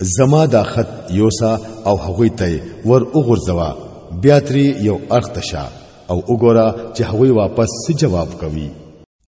زما دا خط یوسا او هغوی ته ور وګرځوا بیا تری یو ارتشا او وګوره چې هغوی واپس څه جواب کوي